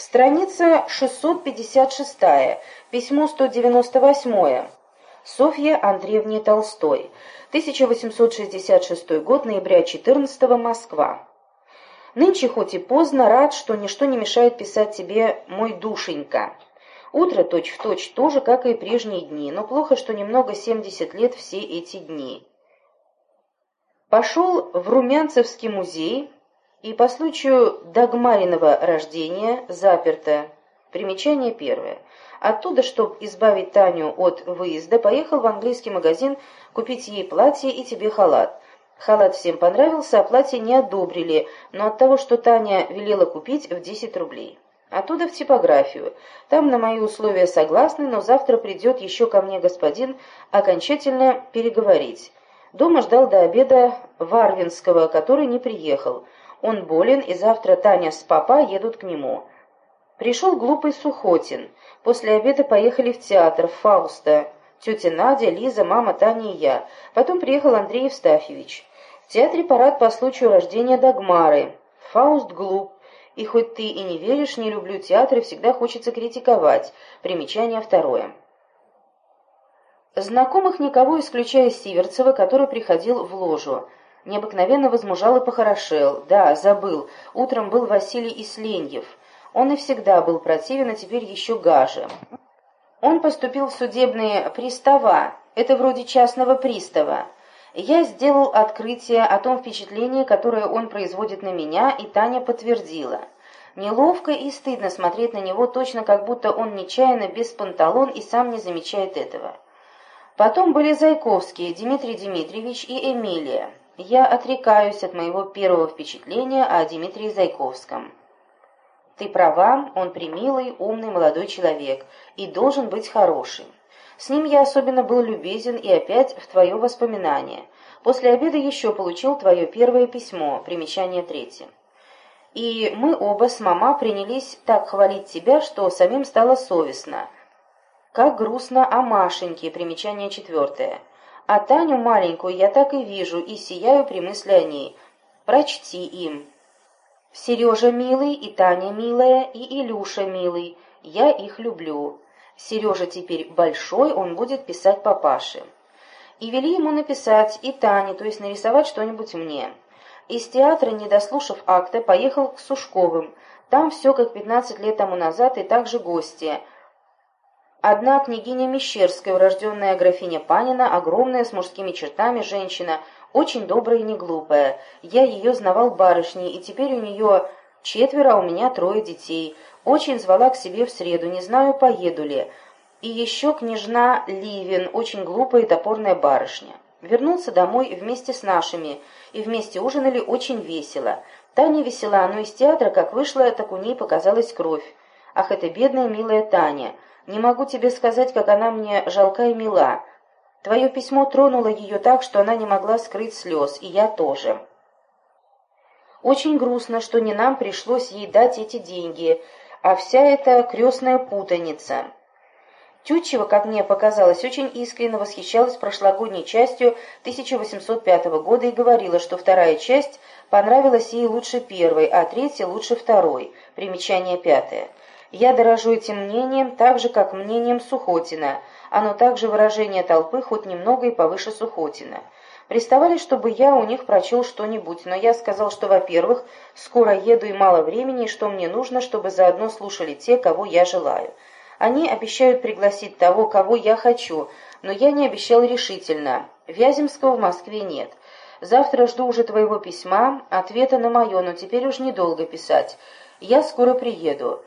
Страница 656, письмо 198. Софья Андреевне Толстой. 1866 год, ноября 14 Москва. Нынче хоть и поздно, рад, что ничто не мешает писать тебе «мой душенька». Утро точь-в-точь точь то как и прежние дни, но плохо, что немного 70 лет все эти дни. Пошел в Румянцевский музей, и по случаю Дагмариного рождения заперто. Примечание первое. Оттуда, чтобы избавить Таню от выезда, поехал в английский магазин купить ей платье и тебе халат. Халат всем понравился, а платье не одобрили, но от того, что Таня велела купить в 10 рублей. Оттуда в типографию. Там на мои условия согласны, но завтра придет еще ко мне господин окончательно переговорить. Дома ждал до обеда Варвинского, который не приехал. Он болен, и завтра Таня с папа едут к нему. Пришел глупый Сухотин. После обеда поехали в театр, Фауста. Тетя Надя, Лиза, мама Таня и я. Потом приехал Андрей Евстафьевич. В театре парад по случаю рождения Дагмары. Фауст глуп. И хоть ты и не веришь, не люблю театры, всегда хочется критиковать. Примечание второе. Знакомых никого, исключая Сиверцева, который приходил в ложу. Необыкновенно возмужал и похорошел. Да, забыл. Утром был Василий Исленьев. Он и всегда был противен, а теперь еще гаже. Он поступил в судебные пристава. Это вроде частного пристава. Я сделал открытие о том впечатлении, которое он производит на меня, и Таня подтвердила. Неловко и стыдно смотреть на него, точно как будто он нечаянно без панталон и сам не замечает этого. Потом были Зайковские, Дмитрий Дмитриевич и Эмилия я отрекаюсь от моего первого впечатления о Дмитрии Зайковском. Ты права, он примилый, умный молодой человек и должен быть хорошим. С ним я особенно был любезен и опять в твое воспоминание. После обеда еще получил твое первое письмо, примечание третье. И мы оба с мама принялись так хвалить тебя, что самим стало совестно. Как грустно о Машеньке, примечание четвертое. А Таню маленькую я так и вижу и сияю при мысли о ней. Прочти им. Сережа милый, и Таня милая, и Илюша милый. Я их люблю. Сережа теперь большой, он будет писать папаше. И вели ему написать и Тане, то есть нарисовать что-нибудь мне. Из театра, не дослушав акта, поехал к Сушковым. Там все как 15 лет тому назад и также гости – Одна княгиня Мещерская, урожденная графиня Панина, огромная, с мужскими чертами женщина, очень добрая и неглупая. Я ее знавал барышней, и теперь у нее четверо, а у меня трое детей. Очень звала к себе в среду, не знаю, поеду ли. И еще княжна Ливин, очень глупая и топорная барышня. Вернулся домой вместе с нашими, и вместе ужинали очень весело. Таня весела, но из театра, как вышла, так у ней показалась кровь. Ах, это бедная милая Таня! Не могу тебе сказать, как она мне жалка и мила. Твое письмо тронуло ее так, что она не могла скрыть слез, и я тоже. Очень грустно, что не нам пришлось ей дать эти деньги, а вся эта крестная путаница. Тютчева, как мне показалось, очень искренне восхищалась прошлогодней частью 1805 года и говорила, что вторая часть понравилась ей лучше первой, а третья лучше второй. Примечание пятое. Я дорожу этим мнением так же, как мнением Сухотина. Оно также выражение толпы, хоть немного и повыше Сухотина. Приставали, чтобы я у них прочел что-нибудь, но я сказал, что, во-первых, скоро еду и мало времени, и что мне нужно, чтобы заодно слушали те, кого я желаю. Они обещают пригласить того, кого я хочу, но я не обещал решительно. Вяземского в Москве нет. Завтра жду уже твоего письма, ответа на мое, но теперь уж недолго писать. Я скоро приеду.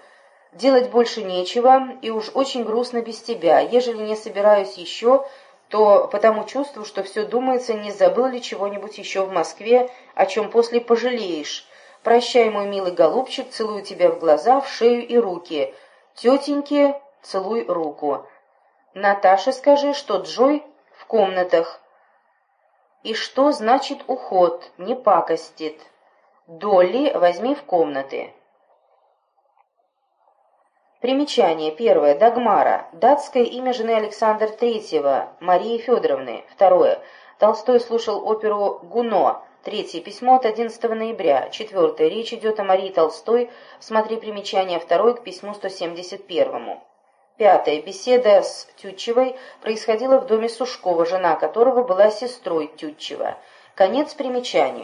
Делать больше нечего, и уж очень грустно без тебя. Ежели не собираюсь еще, то потому чувствую, что все думается, не забыл ли чего-нибудь еще в Москве, о чем после пожалеешь. Прощай, мой милый голубчик, целую тебя в глаза, в шею и руки. Тетеньке целуй руку. Наташе скажи, что Джой в комнатах. И что значит уход, не пакостит. Долли возьми в комнаты. Примечание. Первое. Дагмара. Датское имя жены Александра III, Марии Федоровны. Второе. Толстой слушал оперу «Гуно» Третье. Письмо от 11 ноября. Четвертое. Речь идет о Марии Толстой. Смотри примечание второе к письму 171. Пятое. Беседа с Тютчевой происходила в доме Сушкова, жена которого была сестрой Тютчева. Конец примечаний.